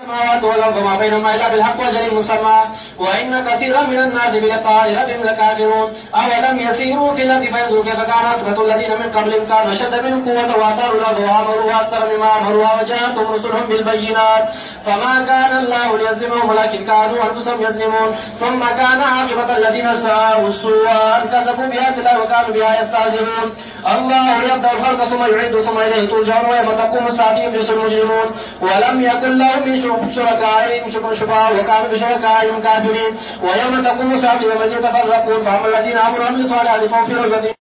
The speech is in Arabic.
السماوات والأرض وما بينهما إلا بالحق وجل مسمى وإن كثيرا من الناس بلقاء ربهم لكافرون أولم يسيروا في الأرض فينظروا كيف كان عاقبة الذين من قبلهم كانوا أشد منهم قوة وآثاروا الأرض وآمروا أكثر مما أمروا وجاءتهم رسلهم بالبينات فما كان الله ليظلمهم ولكن كانوا أنفسهم يظلمون. ثم كان عاقبة الذين ساءوا السوء أن كذبوا بآيات الله وكانوا بها يستهزئون. الله يبدأ الخلق ثم يعيد ثم إليه ترجعون ويوم تقوم الساعة يبلس المجرمون. ولم يكن لهم من شركائهم شفعاء وكانوا بشركائهم كافرين. ويوم تقوم الساعة يوم يتفرقون فأما الذين آمنوا وعملوا الصالحات فهم في رغبة